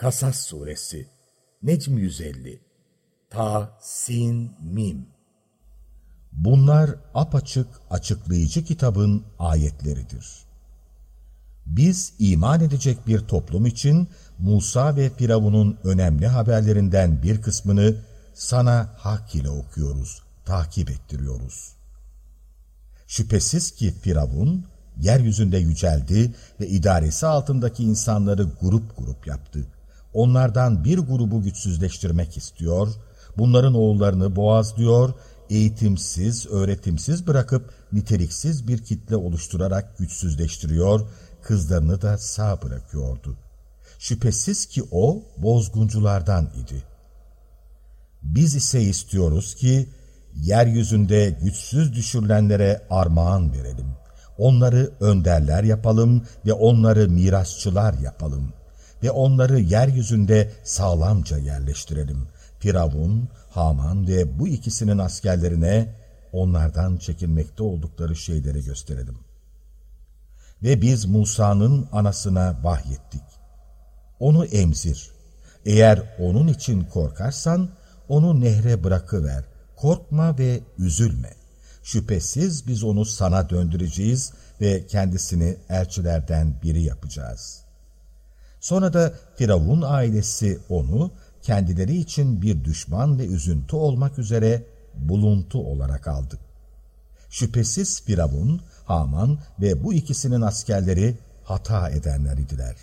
Kasas Suresi Necm 150 Ta, Sin, Mim Bunlar apaçık açıklayıcı kitabın ayetleridir. Biz iman edecek bir toplum için Musa ve Firavun'un önemli haberlerinden bir kısmını sana hak ile okuyoruz, takip ettiriyoruz. Şüphesiz ki Firavun, yeryüzünde yüceldi ve idaresi altındaki insanları grup grup yaptı. Onlardan bir grubu güçsüzleştirmek istiyor, bunların oğullarını boğazlıyor, eğitimsiz, öğretimsiz bırakıp niteliksiz bir kitle oluşturarak güçsüzleştiriyor, kızlarını da sağ bırakıyordu. Şüphesiz ki o bozgunculardan idi. Biz ise istiyoruz ki, yeryüzünde güçsüz düşürülenlere armağan verelim. Onları önderler yapalım ve onları mirasçılar yapalım. Ve onları yeryüzünde sağlamca yerleştirelim. Firavun, Haman ve bu ikisinin askerlerine onlardan çekinmekte oldukları şeyleri gösterelim. Ve biz Musa'nın anasına vahyettik. Onu emzir. Eğer onun için korkarsan onu nehre bırakıver. Korkma ve üzülme. Şüphesiz biz onu sana döndüreceğiz ve kendisini elçilerden biri yapacağız. Sonra da Firavun ailesi onu kendileri için bir düşman ve üzüntü olmak üzere buluntu olarak aldı. Şüphesiz Firavun, Haman ve bu ikisinin askerleri hata edenler idiler.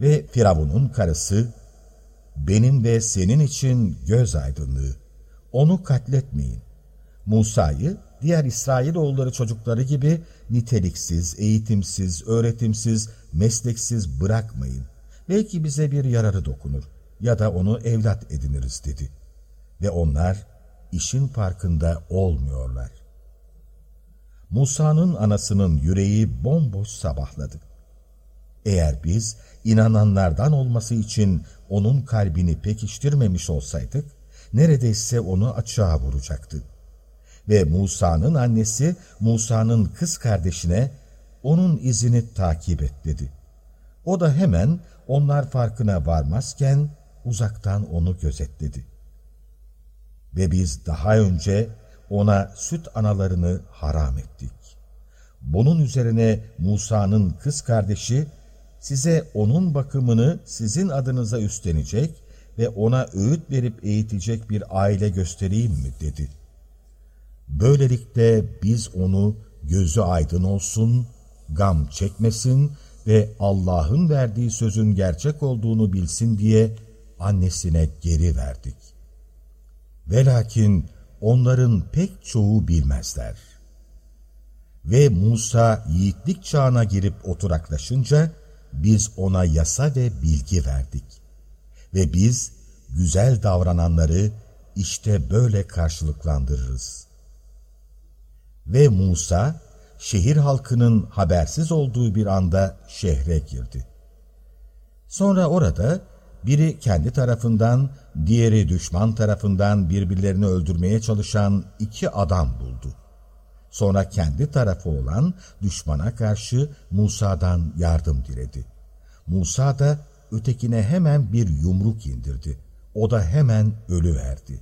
Ve Firavun'un karısı, benim ve senin için göz aydınlığı, onu katletmeyin. Musa'yı diğer İsrailoğulları çocukları gibi niteliksiz, eğitimsiz, öğretimsiz, mesleksiz bırakmayın. Belki bize bir yararı dokunur ya da onu evlat ediniriz dedi. Ve onlar işin farkında olmuyorlar. Musa'nın anasının yüreği bomboş sabahladı. Eğer biz inananlardan olması için onun kalbini pekiştirmemiş olsaydık, neredeyse onu açığa vuracaktı. Ve Musa'nın annesi Musa'nın kız kardeşine onun izini takip et dedi. O da hemen onlar farkına varmazken uzaktan onu gözetledi. Ve biz daha önce ona süt analarını haram ettik. Bunun üzerine Musa'nın kız kardeşi size onun bakımını sizin adınıza üstlenecek ve ona öğüt verip eğitecek bir aile göstereyim mi dedi. Böylelikle biz onu gözü aydın olsun, gam çekmesin ve Allah'ın verdiği sözün gerçek olduğunu bilsin diye annesine geri verdik. Velakin onların pek çoğu bilmezler. Ve Musa yiğitlik çağına girip oturaklaşınca biz ona yasa ve bilgi verdik. Ve biz güzel davrananları işte böyle karşılıklandırırız. Ve Musa şehir halkının habersiz olduğu bir anda şehre girdi. Sonra orada biri kendi tarafından, diğeri düşman tarafından birbirlerini öldürmeye çalışan iki adam buldu. Sonra kendi tarafı olan düşmana karşı Musa'dan yardım diledi. Musa da ötekine hemen bir yumruk indirdi. O da hemen ölü verdi.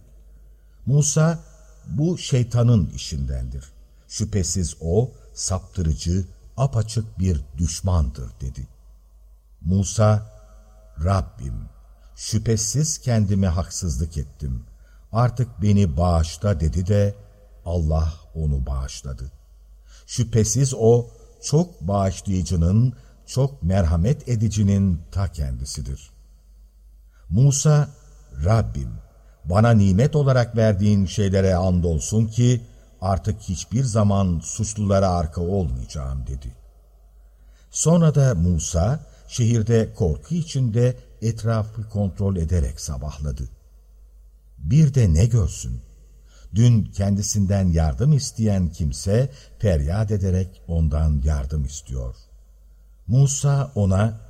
Musa bu şeytanın işindendir. Şüphesiz o saptırıcı, apaçık bir düşmandır dedi. Musa, Rabbim, şüphesiz kendime haksızlık ettim. Artık beni bağışla dedi de Allah onu bağışladı. Şüphesiz o çok bağışlayıcının, çok merhamet edicinin ta kendisidir. Musa, Rabbim, bana nimet olarak verdiğin şeylere andolsun ki, artık hiçbir zaman suçlulara arka olmayacağım dedi. Sonra da Musa şehirde korku içinde etrafı kontrol ederek sabahladı. Bir de ne görsün? Dün kendisinden yardım isteyen kimse feryat ederek ondan yardım istiyor. Musa ona,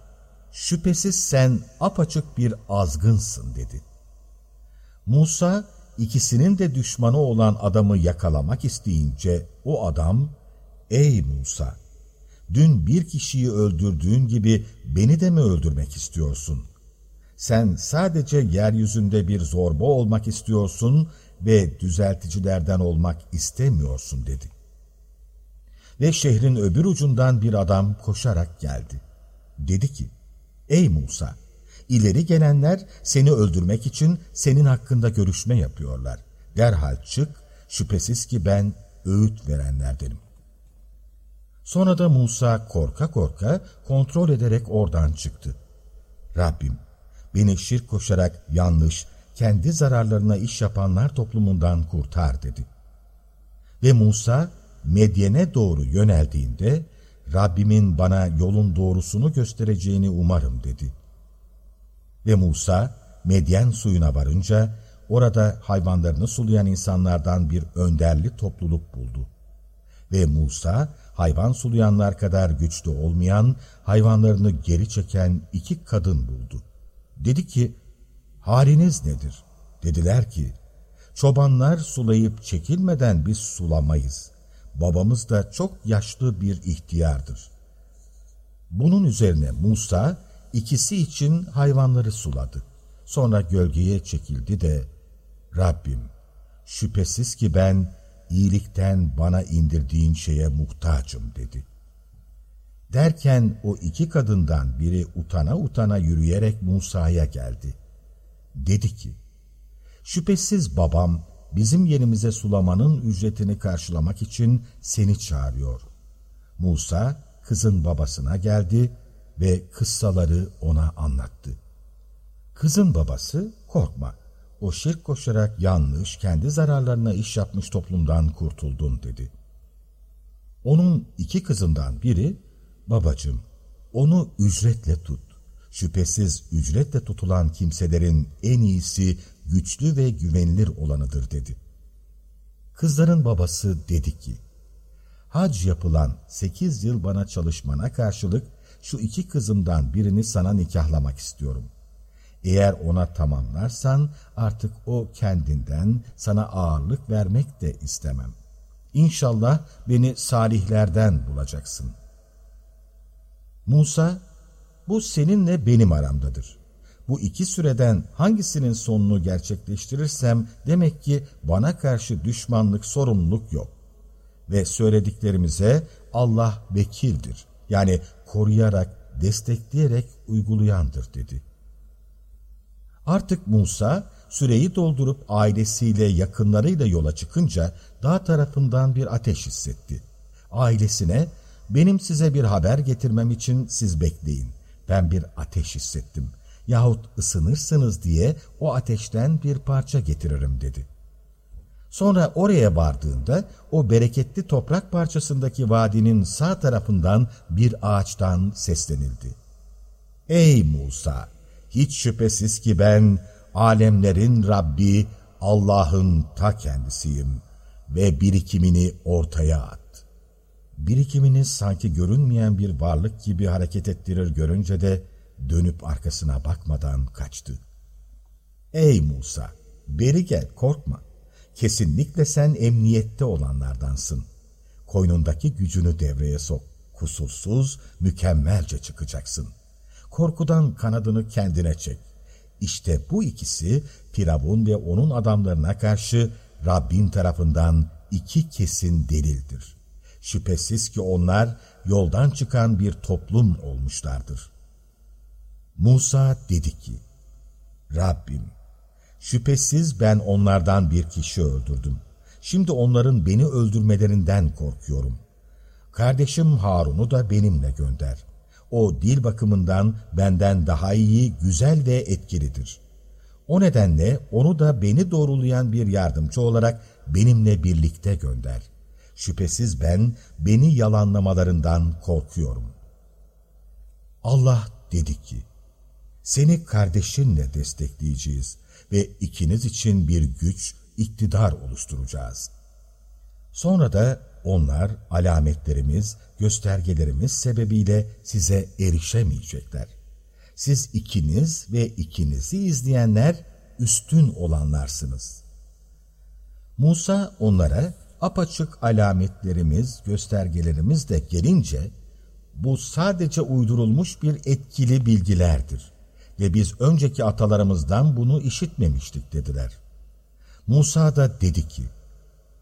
şüphesiz sen apaçık bir azgınsın dedi. Musa, ikisinin de düşmanı olan adamı yakalamak isteyince o adam, ''Ey Musa, dün bir kişiyi öldürdüğün gibi beni de mi öldürmek istiyorsun? Sen sadece yeryüzünde bir zorba olmak istiyorsun ve düzelticilerden olmak istemiyorsun dedi. Ve şehrin öbür ucundan bir adam koşarak geldi. Dedi ki, Ey Musa! İleri gelenler seni öldürmek için senin hakkında görüşme yapıyorlar. Derhal çık, şüphesiz ki ben öğüt verenlerdenim. Sonra da Musa korka korka kontrol ederek oradan çıktı. Rabbim, beni şirk koşarak yanlış, kendi zararlarına iş yapanlar toplumundan kurtar dedi. Ve Musa Medyen'e doğru yöneldiğinde Rabbimin bana yolun doğrusunu göstereceğini umarım dedi. Ve Musa Medyen suyuna varınca orada hayvanlarını sulayan insanlardan bir önderli topluluk buldu. Ve Musa hayvan sulayanlar kadar güçlü olmayan, hayvanlarını geri çeken iki kadın buldu. Dedi ki, haliniz nedir? Dediler ki, çobanlar sulayıp çekilmeden biz sulamayız. Babamız da çok yaşlı bir ihtiyardır. Bunun üzerine Musa ikisi için hayvanları suladı. Sonra gölgeye çekildi de, Rabbim, şüphesiz ki ben iyilikten bana indirdiğin şeye muhtacım dedi. Derken o iki kadından biri utana utana yürüyerek Musa'ya geldi. Dedi ki, şüphesiz babam bizim yerimize sulamanın ücretini karşılamak için seni çağırıyor. Musa kızın babasına geldi ve kıssaları ona anlattı. Kızın babası korkma, o şirk koşarak yanlış, kendi zararlarına iş yapmış toplumdan kurtuldun dedi. Onun iki kızından biri, babacım onu ücretle tut. Şüphesiz ücretle tutulan kimselerin en iyisi güçlü ve güvenilir olanıdır dedi. Kızların babası dedi ki, hac yapılan sekiz yıl bana çalışmana karşılık şu iki kızımdan birini sana nikahlamak istiyorum. Eğer ona tamamlarsan artık o kendinden sana ağırlık vermek de istemem. İnşallah beni salihlerden bulacaksın. Musa, bu seninle benim aramdadır. Bu iki süreden hangisinin sonunu gerçekleştirirsem demek ki bana karşı düşmanlık, sorumluluk yok. Ve söylediklerimize Allah vekildir. Yani koruyarak, destekleyerek uygulayandır dedi. Artık Musa süreyi doldurup ailesiyle yakınlarıyla yola çıkınca dağ tarafından bir ateş hissetti. Ailesine benim size bir haber getirmem için siz bekleyin. Ben bir ateş hissettim. Yahut ısınırsınız diye o ateşten bir parça getiririm dedi. Sonra oraya vardığında o bereketli toprak parçasındaki vadinin sağ tarafından bir ağaçtan seslenildi. Ey Musa! hiç şüphesiz ki ben alemlerin Rabbi Allah'ın ta kendisiyim ve birikimini ortaya at. Birikimini sanki görünmeyen bir varlık gibi hareket ettirir görünce de dönüp arkasına bakmadan kaçtı. Ey Musa! Beri gel, korkma. Kesinlikle sen emniyette olanlardansın. Koynundaki gücünü devreye sok. Kusursuz, mükemmelce çıkacaksın korkudan kanadını kendine çek. İşte bu ikisi Firavun ve onun adamlarına karşı Rabbin tarafından iki kesin delildir. Şüphesiz ki onlar yoldan çıkan bir toplum olmuşlardır. Musa dedi ki, Rabbim, şüphesiz ben onlardan bir kişi öldürdüm. Şimdi onların beni öldürmelerinden korkuyorum. Kardeşim Harun'u da benimle gönder. O dil bakımından benden daha iyi, güzel ve etkilidir. O nedenle onu da beni doğrulayan bir yardımcı olarak benimle birlikte gönder. Şüphesiz ben beni yalanlamalarından korkuyorum. Allah dedi ki, seni kardeşinle destekleyeceğiz ve ikiniz için bir güç, iktidar oluşturacağız. Sonra da onlar alametlerimiz, göstergelerimiz sebebiyle size erişemeyecekler. Siz ikiniz ve ikinizi izleyenler üstün olanlarsınız. Musa onlara apaçık alametlerimiz, göstergelerimiz de gelince bu sadece uydurulmuş bir etkili bilgilerdir ve biz önceki atalarımızdan bunu işitmemiştik dediler. Musa da dedi ki,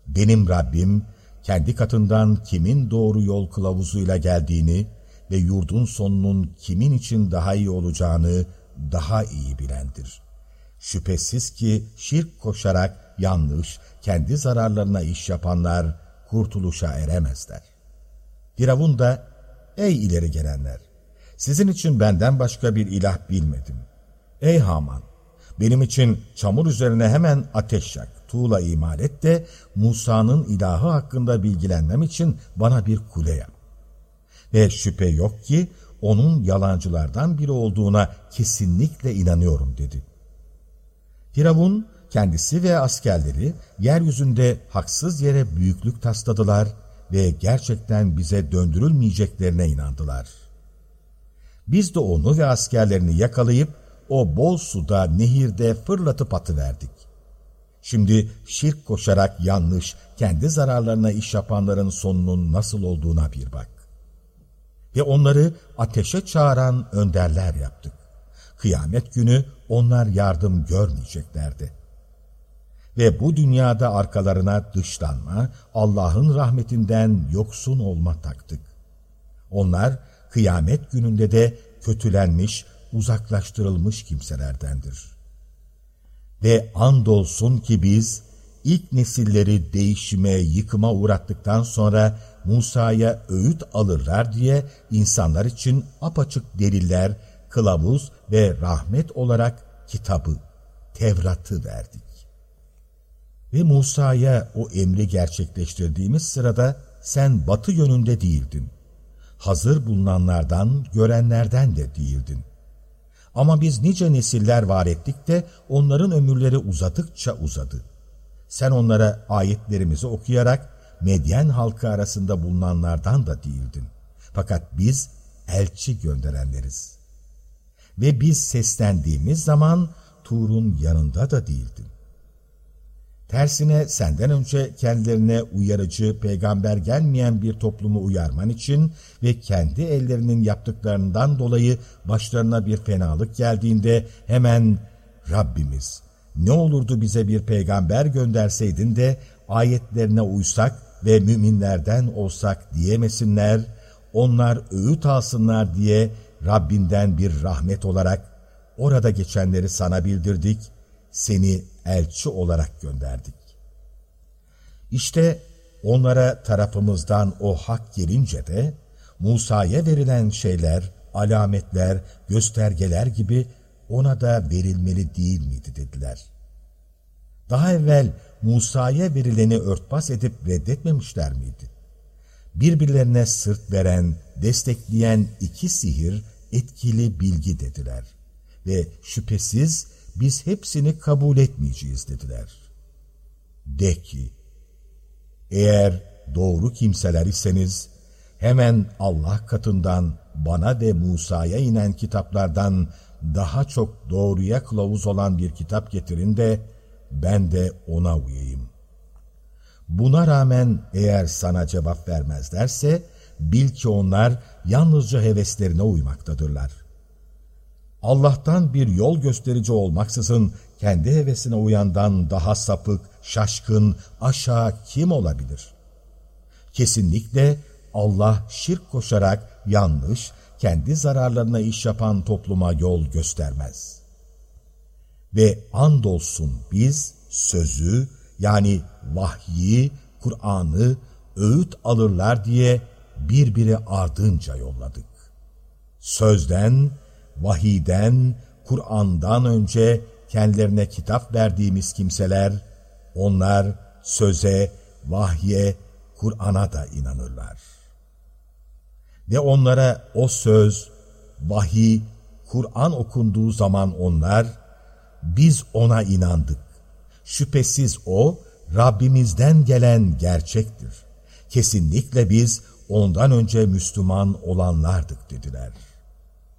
benim Rabbim kendi katından kimin doğru yol kılavuzuyla geldiğini ve yurdun sonunun kimin için daha iyi olacağını daha iyi bilendir. Şüphesiz ki şirk koşarak yanlış, kendi zararlarına iş yapanlar kurtuluşa eremezler. Firavun da, ey ileri gelenler, sizin için benden başka bir ilah bilmedim. Ey Haman, benim için çamur üzerine hemen ateş yak, tuğla imal et de Musa'nın ilahı hakkında bilgilenmem için bana bir kule yap. Ve şüphe yok ki onun yalancılardan biri olduğuna kesinlikle inanıyorum dedi. Firavun kendisi ve askerleri yeryüzünde haksız yere büyüklük tasladılar ve gerçekten bize döndürülmeyeceklerine inandılar. Biz de onu ve askerlerini yakalayıp o bol suda nehirde fırlatıp atıverdik. Şimdi şirk koşarak yanlış, kendi zararlarına iş yapanların sonunun nasıl olduğuna bir bak. Ve onları ateşe çağıran önderler yaptık. Kıyamet günü onlar yardım görmeyeceklerdi. Ve bu dünyada arkalarına dışlanma, Allah'ın rahmetinden yoksun olma taktık. Onlar kıyamet gününde de kötülenmiş, uzaklaştırılmış kimselerdendir. Ve andolsun ki biz ilk nesilleri değişime, yıkıma uğrattıktan sonra Musa'ya öğüt alırlar diye insanlar için apaçık deliller, kılavuz ve rahmet olarak kitabı, Tevrat'ı verdik. Ve Musa'ya o emri gerçekleştirdiğimiz sırada sen batı yönünde değildin. Hazır bulunanlardan, görenlerden de değildin. Ama biz nice nesiller var ettik de onların ömürleri uzadıkça uzadı. Sen onlara ayetlerimizi okuyarak Medyen halkı arasında bulunanlardan da değildin. Fakat biz elçi gönderenleriz. Ve biz seslendiğimiz zaman Tur'un yanında da değildin. Tersine senden önce kendilerine uyarıcı peygamber gelmeyen bir toplumu uyarman için ve kendi ellerinin yaptıklarından dolayı başlarına bir fenalık geldiğinde hemen Rabbimiz ne olurdu bize bir peygamber gönderseydin de ayetlerine uysak ve müminlerden olsak diyemesinler, onlar öğüt alsınlar diye Rabbinden bir rahmet olarak orada geçenleri sana bildirdik, seni elçi olarak gönderdik. İşte onlara tarafımızdan o hak gelince de Musa'ya verilen şeyler, alametler, göstergeler gibi ona da verilmeli değil miydi dediler. Daha evvel Musa'ya verileni örtbas edip reddetmemişler miydi? Birbirlerine sırt veren, destekleyen iki sihir etkili bilgi dediler. Ve şüphesiz biz hepsini kabul etmeyeceğiz dediler. De ki, eğer doğru kimseler iseniz, hemen Allah katından bana ve Musa'ya inen kitaplardan daha çok doğruya kılavuz olan bir kitap getirin de, ben de ona uyayım. Buna rağmen eğer sana cevap vermezlerse, bil ki onlar yalnızca heveslerine uymaktadırlar.'' Allah'tan bir yol gösterici olmaksızın kendi hevesine uyandan daha sapık, şaşkın, aşağı kim olabilir? Kesinlikle Allah şirk koşarak yanlış, kendi zararlarına iş yapan topluma yol göstermez. Ve andolsun biz sözü yani vahyi, Kur'an'ı öğüt alırlar diye birbiri ardınca yolladık. Sözden, vahiden, Kur'an'dan önce kendilerine kitap verdiğimiz kimseler, onlar söze, vahye, Kur'an'a da inanırlar. Ve onlara o söz, vahiy, Kur'an okunduğu zaman onlar, biz ona inandık. Şüphesiz o, Rabbimizden gelen gerçektir. Kesinlikle biz ondan önce Müslüman olanlardık dediler.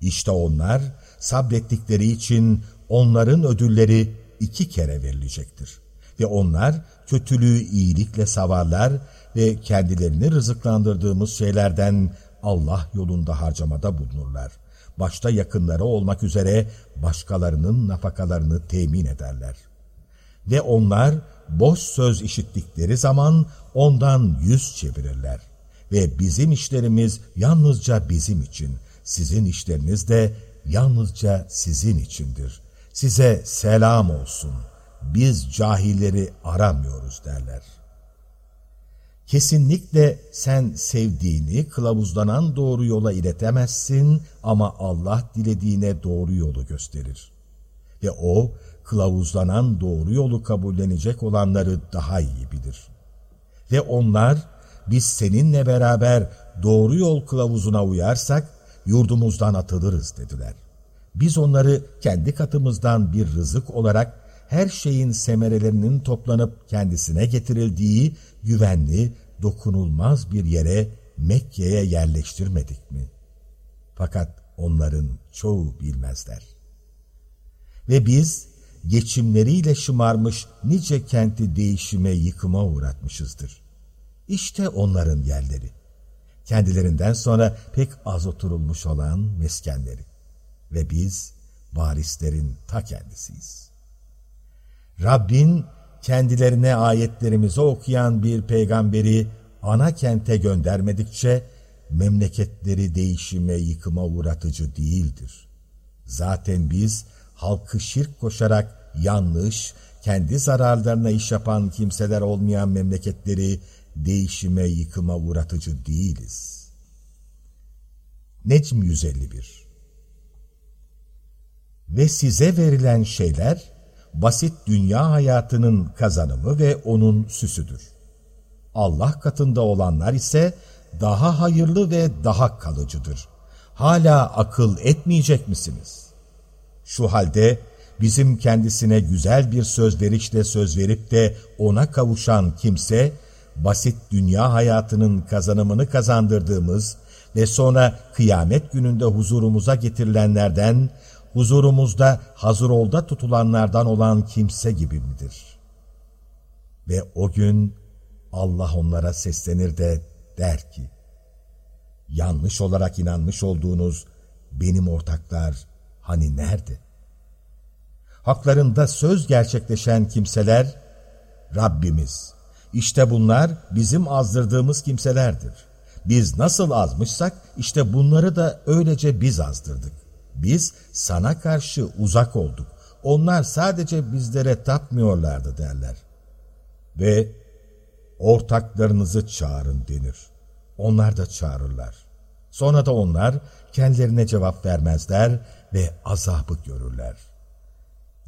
İşte onlar sabrettikleri için onların ödülleri iki kere verilecektir. Ve onlar kötülüğü iyilikle savarlar ve kendilerini rızıklandırdığımız şeylerden Allah yolunda harcamada bulunurlar. Başta yakınları olmak üzere başkalarının nafakalarını temin ederler. Ve onlar boş söz işittikleri zaman ondan yüz çevirirler. Ve bizim işlerimiz yalnızca bizim için, sizin işleriniz de yalnızca sizin içindir. Size selam olsun. Biz cahilleri aramıyoruz derler. Kesinlikle sen sevdiğini kılavuzlanan doğru yola iletemezsin ama Allah dilediğine doğru yolu gösterir. Ve o kılavuzlanan doğru yolu kabullenecek olanları daha iyi bilir. Ve onlar biz seninle beraber doğru yol kılavuzuna uyarsak yurdumuzdan atılırız dediler. Biz onları kendi katımızdan bir rızık olarak her şeyin semerelerinin toplanıp kendisine getirildiği güvenli, dokunulmaz bir yere Mekke'ye yerleştirmedik mi? Fakat onların çoğu bilmezler. Ve biz geçimleriyle şımarmış nice kenti değişime yıkıma uğratmışızdır. İşte onların yerleri. Kendilerinden sonra pek az oturulmuş olan meskenleri. Ve biz varislerin ta kendisiyiz. Rabbin kendilerine ayetlerimizi okuyan bir peygamberi ana kente göndermedikçe memleketleri değişime yıkıma uğratıcı değildir. Zaten biz halkı şirk koşarak yanlış, kendi zararlarına iş yapan kimseler olmayan memleketleri değişime yıkıma uğratıcı değiliz. Necm 151 Ve size verilen şeyler, basit dünya hayatının kazanımı ve onun süsüdür. Allah katında olanlar ise daha hayırlı ve daha kalıcıdır. Hala akıl etmeyecek misiniz? Şu halde bizim kendisine güzel bir söz verişle söz verip de ona kavuşan kimse, basit dünya hayatının kazanımını kazandırdığımız ve sonra kıyamet gününde huzurumuza getirilenlerden, huzurumuzda hazırolda tutulanlardan olan kimse gibi midir? Ve o gün Allah onlara seslenir de der ki, yanlış olarak inanmış olduğunuz benim ortaklar hani nerede? Haklarında söz gerçekleşen kimseler, Rabbimiz, işte bunlar bizim azdırdığımız kimselerdir. Biz nasıl azmışsak işte bunları da öylece biz azdırdık. Biz sana karşı uzak olduk. Onlar sadece bizlere tapmıyorlardı derler. Ve ortaklarınızı çağırın denir. Onlar da çağırırlar. Sonra da onlar kendilerine cevap vermezler ve azabı görürler.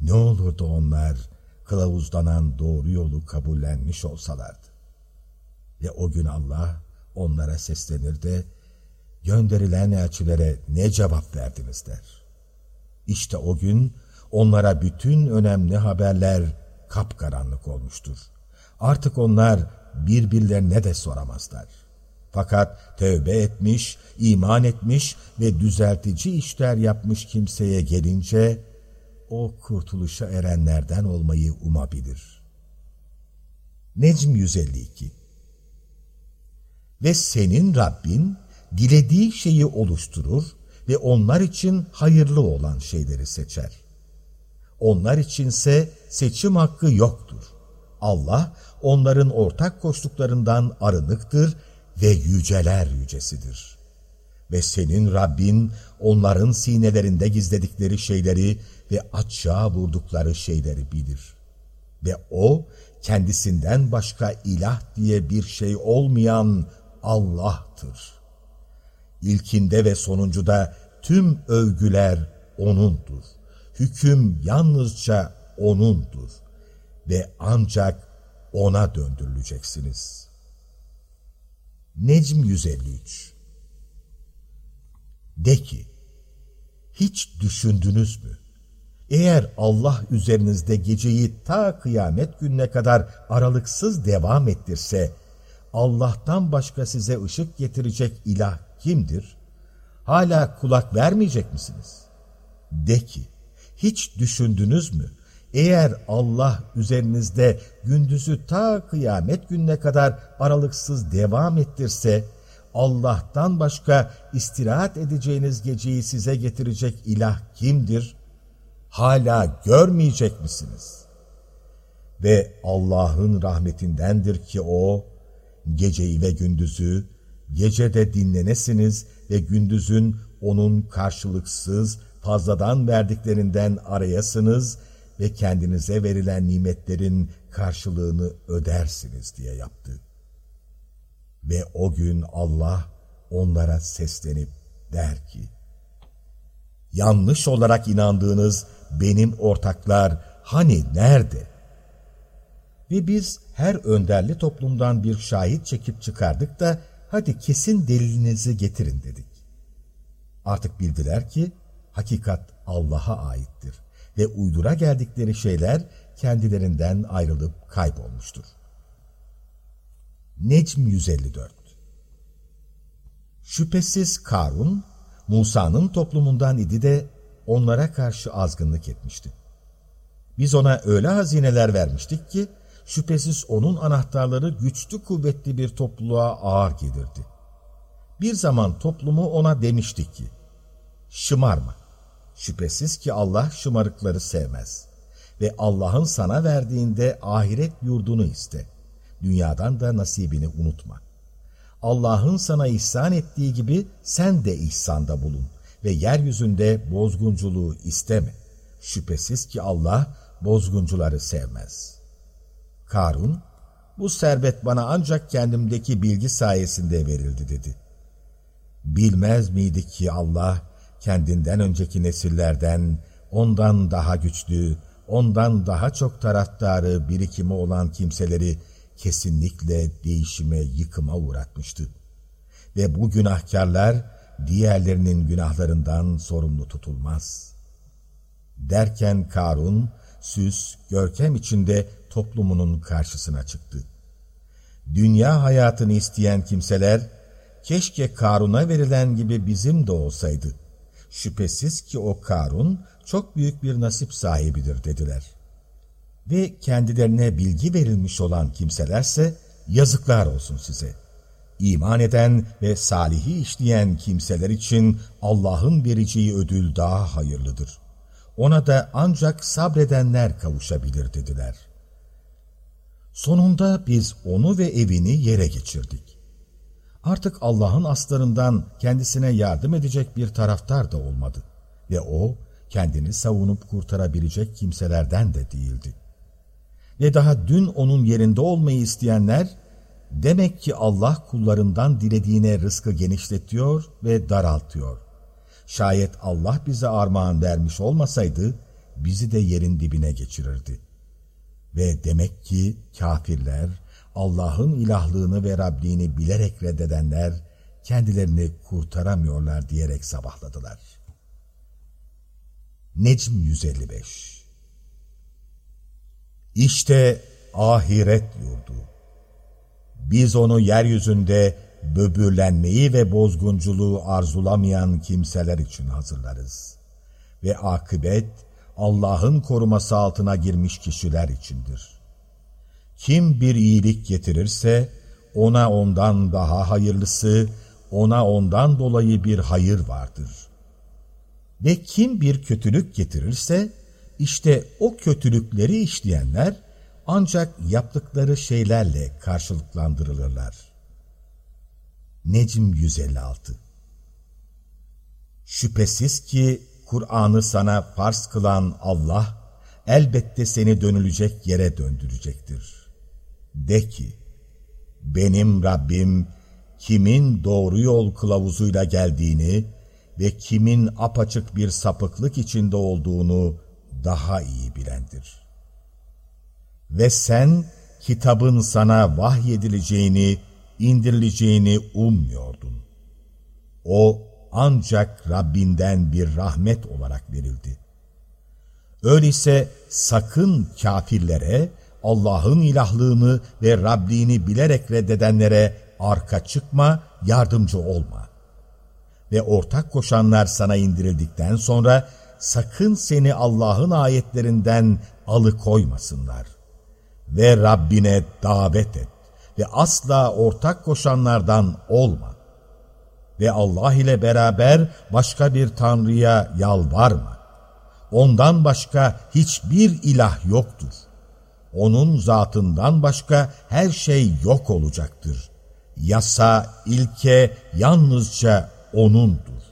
Ne olurdu onlar kılavuzlanan doğru yolu kabullenmiş olsalardı. Ve o gün Allah onlara seslenir de gönderilen elçilere ne cevap verdiniz der. İşte o gün onlara bütün önemli haberler kapkaranlık olmuştur. Artık onlar birbirlerine de soramazlar. Fakat tövbe etmiş, iman etmiş ve düzeltici işler yapmış kimseye gelince, o kurtuluşa erenlerden olmayı umabilir. Necm 152 Ve senin Rabbin, dilediği şeyi oluşturur ve onlar için hayırlı olan şeyleri seçer. Onlar içinse seçim hakkı yoktur. Allah onların ortak koştuklarından arınıktır ve yüceler yücesidir. Ve senin Rabbin onların sinelerinde gizledikleri şeyleri ve açığa vurdukları şeyleri bilir. Ve O kendisinden başka ilah diye bir şey olmayan Allah'tır. İlkinde ve sonuncuda tüm övgüler O'nundur. Hüküm yalnızca O'nundur ve ancak O'na döndürüleceksiniz. Necm 153 De ki, hiç düşündünüz mü? Eğer Allah üzerinizde geceyi ta kıyamet gününe kadar aralıksız devam ettirse, Allah'tan başka size ışık getirecek ilah kimdir? Hala kulak vermeyecek misiniz? De ki, hiç düşündünüz mü? Eğer Allah üzerinizde gündüzü ta kıyamet gününe kadar aralıksız devam ettirse, Allah'tan başka istirahat edeceğiniz geceyi size getirecek ilah kimdir? Hala görmeyecek misiniz? Ve Allah'ın rahmetindendir ki o, geceyi ve gündüzü, gecede dinlenesiniz ve gündüzün onun karşılıksız, fazladan verdiklerinden arayasınız ve kendinize verilen nimetlerin karşılığını ödersiniz diye yaptı. Ve o gün Allah onlara seslenip der ki, Yanlış olarak inandığınız benim ortaklar hani nerede? Ve biz her önderli toplumdan bir şahit çekip çıkardık da hadi kesin delilinizi getirin dedik. Artık bildiler ki hakikat Allah'a aittir ve uydura geldikleri şeyler kendilerinden ayrılıp kaybolmuştur. Necm 154 Şüphesiz Karun, Musa'nın toplumundan idi de onlara karşı azgınlık etmişti. Biz ona öyle hazineler vermiştik ki, şüphesiz onun anahtarları güçlü kuvvetli bir topluluğa ağır gelirdi. Bir zaman toplumu ona demiştik ki, şımarma. Şüphesiz ki Allah şımarıkları sevmez. Ve Allah'ın sana verdiğinde ahiret yurdunu iste. Dünyadan da nasibini unutma. Allah'ın sana ihsan ettiği gibi sen de ihsanda bulun ve yeryüzünde bozgunculuğu isteme. Şüphesiz ki Allah bozguncuları sevmez. Karun, bu servet bana ancak kendimdeki bilgi sayesinde verildi dedi. Bilmez miydi ki Allah kendinden önceki nesillerden ondan daha güçlü, ondan daha çok taraftarı birikimi olan kimseleri kesinlikle değişime, yıkıma uğratmıştı. Ve bu günahkarlar diğerlerinin günahlarından sorumlu tutulmaz. Derken Karun, süs, görkem içinde toplumunun karşısına çıktı. Dünya hayatını isteyen kimseler, keşke Karun'a verilen gibi bizim de olsaydı. Şüphesiz ki o Karun çok büyük bir nasip sahibidir dediler. Ve kendilerine bilgi verilmiş olan kimselerse yazıklar olsun size. İman eden ve salihi işleyen kimseler için Allah'ın vereceği ödül daha hayırlıdır. Ona da ancak sabredenler kavuşabilir dediler. Sonunda biz onu ve evini yere geçirdik. Artık Allah'ın aslarından kendisine yardım edecek bir taraftar da olmadı. Ve o, kendini savunup kurtarabilecek kimselerden de değildi. Ve daha dün onun yerinde olmayı isteyenler, demek ki Allah kullarından dilediğine rızkı genişletiyor ve daraltıyor. Şayet Allah bize armağan vermiş olmasaydı, bizi de yerin dibine geçirirdi. Ve demek ki kafirler, Allah'ın ilahlığını ve Rabbini bilerek reddedenler kendilerini kurtaramıyorlar diyerek sabahladılar. Necm 155 İşte ahiret yurdu. Biz onu yeryüzünde böbürlenmeyi ve bozgunculuğu arzulamayan kimseler için hazırlarız. Ve akıbet Allah'ın koruması altına girmiş kişiler içindir. Kim bir iyilik getirirse ona ondan daha hayırlısı, ona ondan dolayı bir hayır vardır. Ve kim bir kötülük getirirse işte o kötülükleri işleyenler ancak yaptıkları şeylerle karşılıklandırılırlar. Necm 156 Şüphesiz ki Kur'an'ı sana farz kılan Allah elbette seni dönülecek yere döndürecektir. De ki, benim Rabbim kimin doğru yol kılavuzuyla geldiğini ve kimin apaçık bir sapıklık içinde olduğunu daha iyi bilendir. Ve sen kitabın sana vahyedileceğini, indirileceğini ummuyordun. O ancak Rabbinden bir rahmet olarak verildi. Öyleyse sakın kafirlere, Allah'ın ilahlığını ve Rabbini bilerek reddedenlere arka çıkma, yardımcı olma. Ve ortak koşanlar sana indirildikten sonra sakın seni Allah'ın ayetlerinden alıkoymasınlar. Ve Rabbine davet et ve asla ortak koşanlardan olma. ve Allah ile beraber başka bir tanrıya yalvarma. Ondan başka hiçbir ilah yoktur. Onun zatından başka her şey yok olacaktır. Yasa, ilke yalnızca O'nundur.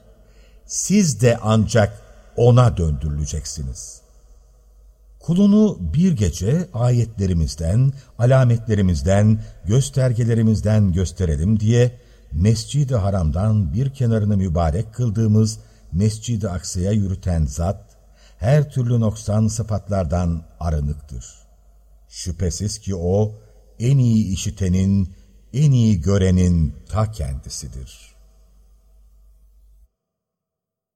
Siz de ancak O'na döndürüleceksiniz. Kulunu bir gece ayetlerimizden, alametlerimizden, göstergelerimizden gösterelim diye Mescid-i Haram'dan bir kenarını mübarek kıldığımız Mescid-i Aksa'ya yürüten zat, her türlü noksan sıfatlardan arınıktır. Şüphesiz ki o, en iyi işitenin, en iyi görenin ta kendisidir.''